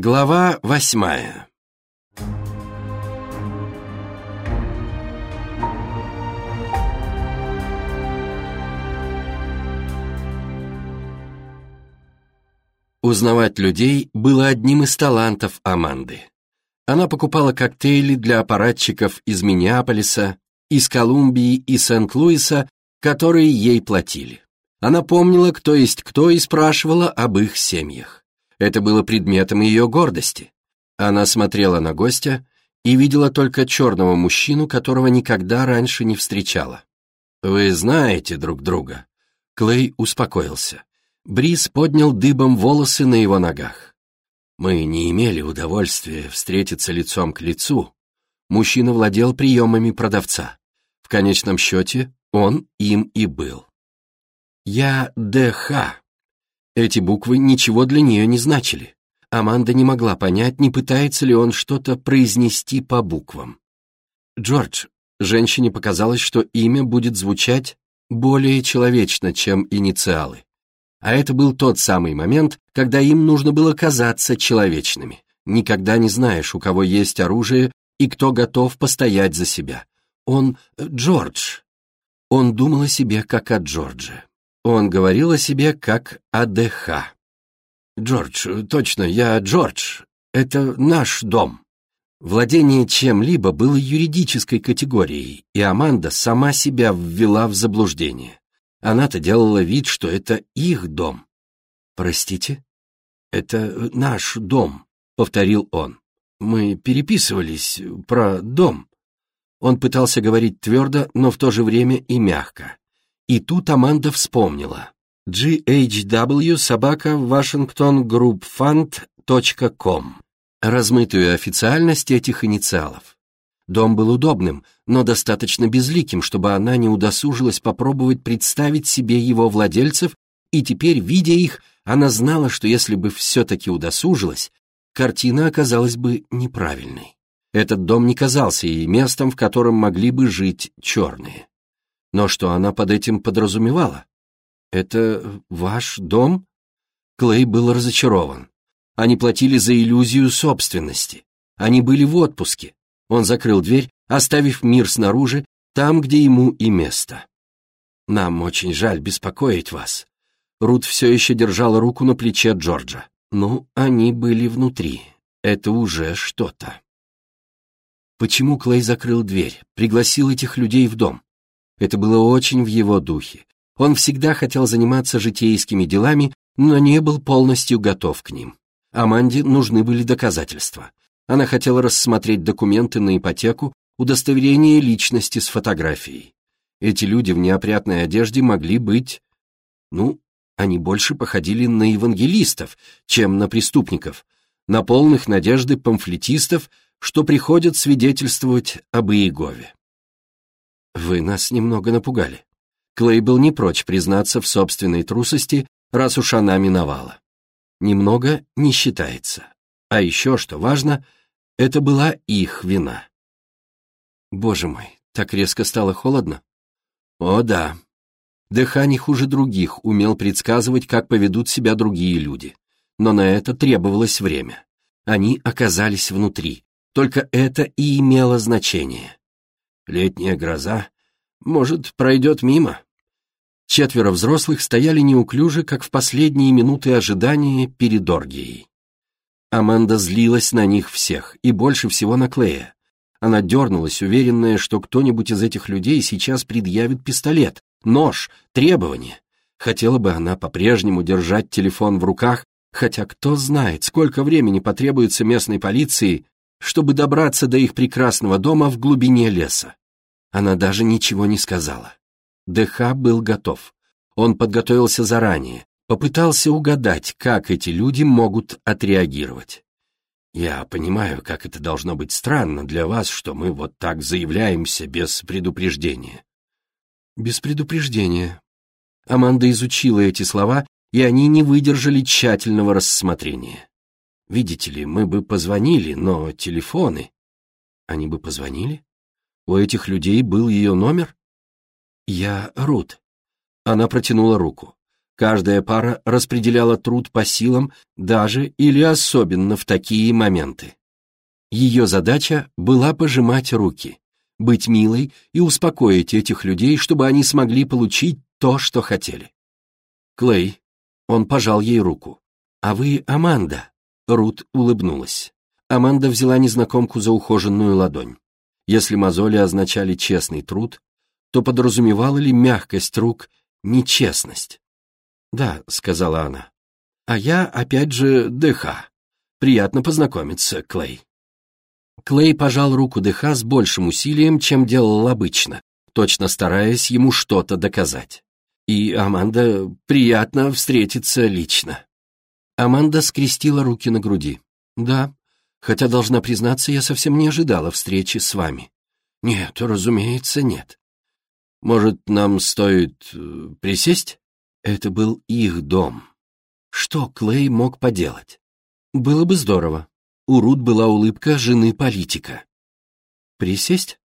Глава восьмая Узнавать людей было одним из талантов Аманды. Она покупала коктейли для аппаратчиков из Миннеаполиса, из Колумбии и Сент-Луиса, которые ей платили. Она помнила, кто есть кто, и спрашивала об их семьях. Это было предметом ее гордости. Она смотрела на гостя и видела только черного мужчину, которого никогда раньше не встречала. «Вы знаете друг друга». Клей успокоился. Брис поднял дыбом волосы на его ногах. «Мы не имели удовольствия встретиться лицом к лицу». Мужчина владел приемами продавца. В конечном счете он им и был. «Я ДХ», эти буквы ничего для нее не значили. Аманда не могла понять, не пытается ли он что-то произнести по буквам. Джордж, женщине показалось, что имя будет звучать более человечно, чем инициалы. А это был тот самый момент, когда им нужно было казаться человечными. Никогда не знаешь, у кого есть оружие и кто готов постоять за себя. Он Джордж. Он думал о себе, как о Джордже. Он говорил о себе как о ДХ. «Джордж, точно, я Джордж. Это наш дом». Владение чем-либо было юридической категорией, и Аманда сама себя ввела в заблуждение. Она-то делала вид, что это их дом. «Простите?» «Это наш дом», — повторил он. «Мы переписывались про дом». Он пытался говорить твердо, но в то же время и мягко. И тут Аманда вспомнила. GHW собака Washington Group Fund.com Размытую официальность этих инициалов. Дом был удобным, но достаточно безликим, чтобы она не удосужилась попробовать представить себе его владельцев, и теперь, видя их, она знала, что если бы все-таки удосужилась, картина оказалась бы неправильной. Этот дом не казался ей местом, в котором могли бы жить черные. Но что она под этим подразумевала? «Это ваш дом?» Клей был разочарован. Они платили за иллюзию собственности. Они были в отпуске. Он закрыл дверь, оставив мир снаружи, там, где ему и место. «Нам очень жаль беспокоить вас». Рут все еще держала руку на плече Джорджа. Ну, они были внутри. Это уже что-то. Почему Клей закрыл дверь, пригласил этих людей в дом? Это было очень в его духе. Он всегда хотел заниматься житейскими делами, но не был полностью готов к ним. Аманде нужны были доказательства. Она хотела рассмотреть документы на ипотеку, удостоверение личности с фотографией. Эти люди в неопрятной одежде могли быть... Ну, они больше походили на евангелистов, чем на преступников, на полных надежды памфлетистов, что приходят свидетельствовать об Иегове. «Вы нас немного напугали». Клей был не прочь признаться в собственной трусости, раз уж она миновала. Немного не считается. А еще, что важно, это была их вина. Боже мой, так резко стало холодно? О да. Деха не хуже других умел предсказывать, как поведут себя другие люди. Но на это требовалось время. Они оказались внутри. Только это и имело значение. Летняя гроза, может, пройдет мимо. Четверо взрослых стояли неуклюже, как в последние минуты ожидания перед оргией. Аманда злилась на них всех, и больше всего на Клея. Она дернулась, уверенная, что кто-нибудь из этих людей сейчас предъявит пистолет, нож, требование. Хотела бы она по-прежнему держать телефон в руках, хотя кто знает, сколько времени потребуется местной полиции, чтобы добраться до их прекрасного дома в глубине леса. Она даже ничего не сказала. ДХ был готов. Он подготовился заранее, попытался угадать, как эти люди могут отреагировать. Я понимаю, как это должно быть странно для вас, что мы вот так заявляемся без предупреждения. Без предупреждения. Аманда изучила эти слова, и они не выдержали тщательного рассмотрения. Видите ли, мы бы позвонили, но телефоны... Они бы позвонили? У этих людей был ее номер? Я Рут. Она протянула руку. Каждая пара распределяла труд по силам даже или особенно в такие моменты. Ее задача была пожимать руки, быть милой и успокоить этих людей, чтобы они смогли получить то, что хотели. Клей, он пожал ей руку. «А вы Аманда?» Рут улыбнулась. Аманда взяла незнакомку за ухоженную ладонь. Если мозоли означали честный труд, то подразумевала ли мягкость рук нечестность? «Да», — сказала она. «А я, опять же, ДХ. Приятно познакомиться, Клей». Клей пожал руку ДХ с большим усилием, чем делал обычно, точно стараясь ему что-то доказать. И, Аманда, приятно встретиться лично. Аманда скрестила руки на груди. «Да, хотя, должна признаться, я совсем не ожидала встречи с вами». «Нет, разумеется, нет. Может, нам стоит э, присесть?» Это был их дом. Что Клей мог поделать? Было бы здорово. У Рут была улыбка жены политика. «Присесть?»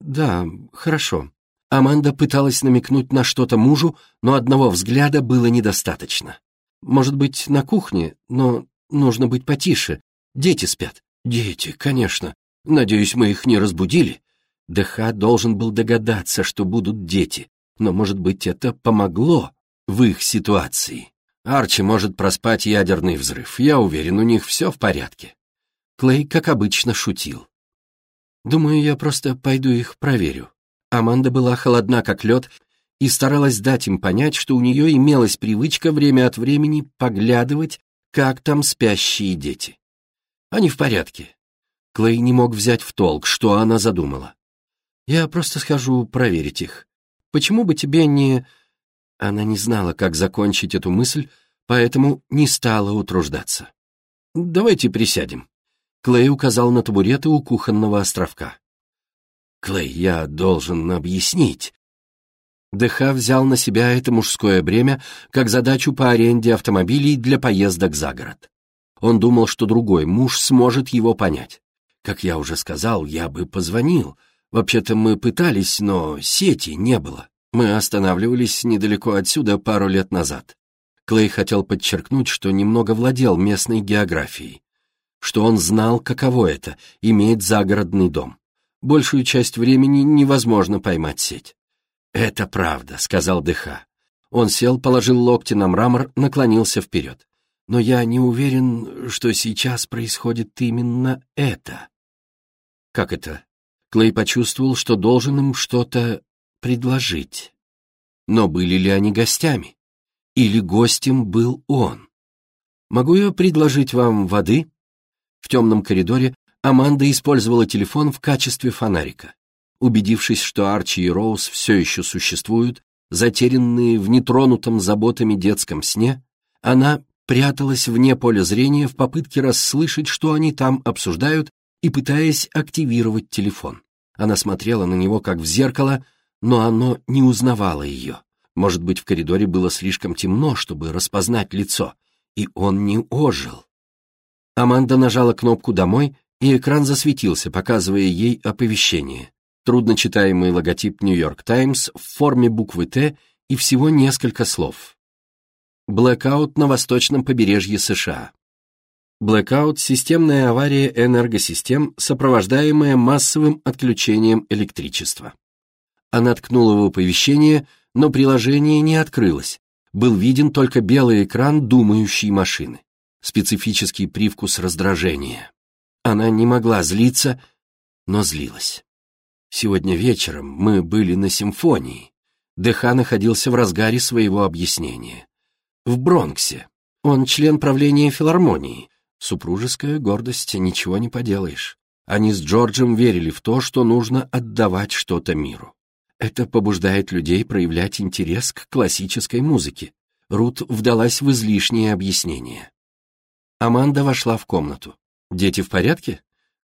«Да, хорошо». Аманда пыталась намекнуть на что-то мужу, но одного взгляда было недостаточно. «Может быть, на кухне, но нужно быть потише. Дети спят». «Дети, конечно. Надеюсь, мы их не разбудили». ДХ должен был догадаться, что будут дети, но, может быть, это помогло в их ситуации. Арчи может проспать ядерный взрыв. Я уверен, у них все в порядке. Клей, как обычно, шутил. «Думаю, я просто пойду их проверю». Аманда была холодна, как лед, и старалась дать им понять, что у нее имелась привычка время от времени поглядывать, как там спящие дети. Они в порядке. Клей не мог взять в толк, что она задумала. «Я просто схожу проверить их. Почему бы тебе не...» Она не знала, как закончить эту мысль, поэтому не стала утруждаться. «Давайте присядем», Клей указал на табуреты у кухонного островка. «Клей, я должен объяснить». ДХ взял на себя это мужское бремя как задачу по аренде автомобилей для поездок за город. Он думал, что другой муж сможет его понять. Как я уже сказал, я бы позвонил. Вообще-то мы пытались, но сети не было. Мы останавливались недалеко отсюда пару лет назад. Клей хотел подчеркнуть, что немного владел местной географией что он знал, каково это — иметь загородный дом. Большую часть времени невозможно поймать сеть. «Это правда», — сказал ДХ. Он сел, положил локти на мрамор, наклонился вперед. «Но я не уверен, что сейчас происходит именно это». «Как это?» Клей почувствовал, что должен им что-то предложить. Но были ли они гостями? Или гостем был он? «Могу я предложить вам воды?» В темном коридоре Аманда использовала телефон в качестве фонарика. Убедившись, что Арчи и Роуз все еще существуют, затерянные в нетронутом заботами детском сне, она пряталась вне поля зрения в попытке расслышать, что они там обсуждают, и пытаясь активировать телефон. Она смотрела на него как в зеркало, но оно не узнавало ее. Может быть, в коридоре было слишком темно, чтобы распознать лицо, и он не ожил. Аманда нажала кнопку «Домой», и экран засветился, показывая ей оповещение. Трудночитаемый логотип «Нью-Йорк Таймс» в форме буквы «Т» и всего несколько слов. Блэкаут на восточном побережье США. Блэкаут – системная авария энергосистем, сопровождаемая массовым отключением электричества. Она ткнула в оповещение, но приложение не открылось. Был виден только белый экран думающей машины специфический привкус раздражения. Она не могла злиться, но злилась. Сегодня вечером мы были на симфонии. ДХ находился в разгаре своего объяснения. В Бронксе. Он член правления филармонии. Супружеская гордость, ничего не поделаешь. Они с Джорджем верили в то, что нужно отдавать что-то миру. Это побуждает людей проявлять интерес к классической музыке. Рут вдалась в излишнее объяснение. Аманда вошла в комнату. «Дети в порядке?»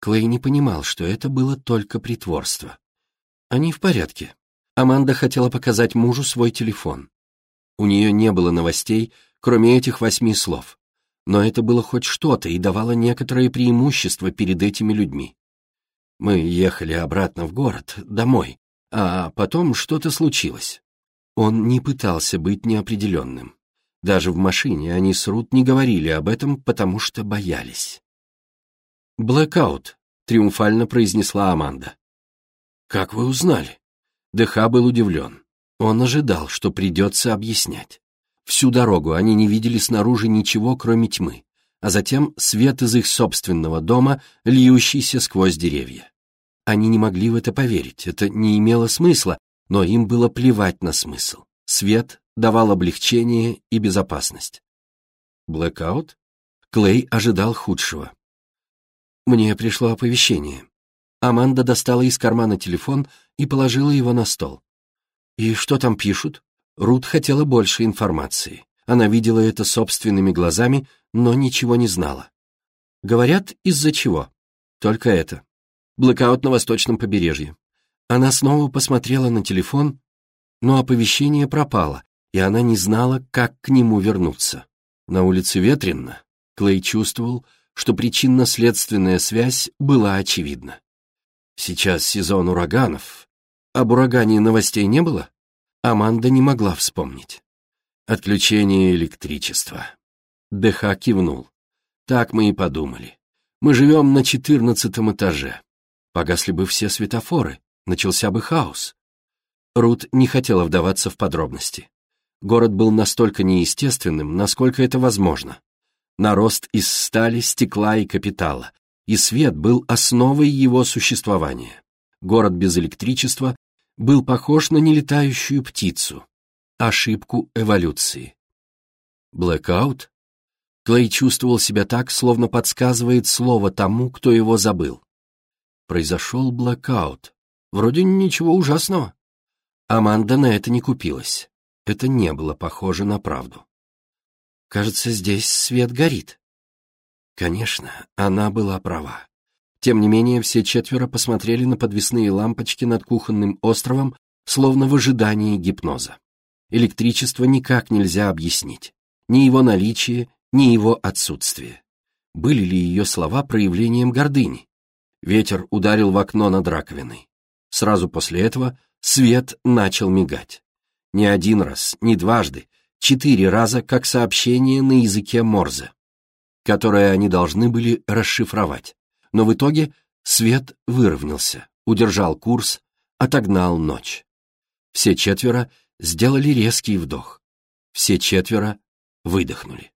Клей не понимал, что это было только притворство. «Они в порядке». Аманда хотела показать мужу свой телефон. У нее не было новостей, кроме этих восьми слов. Но это было хоть что-то и давало некоторое преимущество перед этими людьми. Мы ехали обратно в город, домой, а потом что-то случилось. Он не пытался быть неопределенным. Даже в машине они с Рут не говорили об этом, потому что боялись. «Блэкаут», — триумфально произнесла Аманда. «Как вы узнали?» ДХ был удивлен. Он ожидал, что придется объяснять. Всю дорогу они не видели снаружи ничего, кроме тьмы, а затем свет из их собственного дома, льющийся сквозь деревья. Они не могли в это поверить, это не имело смысла, но им было плевать на смысл. Свет давал облегчение и безопасность. Блэкаут? Клей ожидал худшего. Мне пришло оповещение. Аманда достала из кармана телефон и положила его на стол. «И что там пишут?» Рут хотела больше информации. Она видела это собственными глазами, но ничего не знала. Говорят, из-за чего? Только это. Блэкаут на восточном побережье. Она снова посмотрела на телефон, но оповещение пропало, и она не знала, как к нему вернуться. На улице ветрено. Клей чувствовал, что причинно-следственная связь была очевидна. Сейчас сезон ураганов. Об урагане новостей не было? Аманда не могла вспомнить. Отключение электричества. ДХ кивнул. Так мы и подумали. Мы живем на четырнадцатом этаже. Погасли бы все светофоры, начался бы хаос. Рут не хотела вдаваться в подробности. Город был настолько неестественным, насколько это возможно. Нарост из стали, стекла и капитала, и свет был основой его существования. Город без электричества был похож на нелетающую птицу, ошибку эволюции. Блэкаут? Клей чувствовал себя так, словно подсказывает слово тому, кто его забыл. Произошел блэкаут. Вроде ничего ужасного. Аманда на это не купилась. Это не было похоже на правду. Кажется, здесь свет горит. Конечно, она была права. Тем не менее, все четверо посмотрели на подвесные лампочки над кухонным островом, словно в ожидании гипноза. Электричество никак нельзя объяснить. Ни его наличие, ни его отсутствие. Были ли ее слова проявлением гордыни? Ветер ударил в окно над раковиной. Сразу после этого свет начал мигать. Не один раз, не дважды, четыре раза, как сообщение на языке Морзе которое они должны были расшифровать. Но в итоге свет выровнялся, удержал курс, отогнал ночь. Все четверо сделали резкий вдох. Все четверо выдохнули.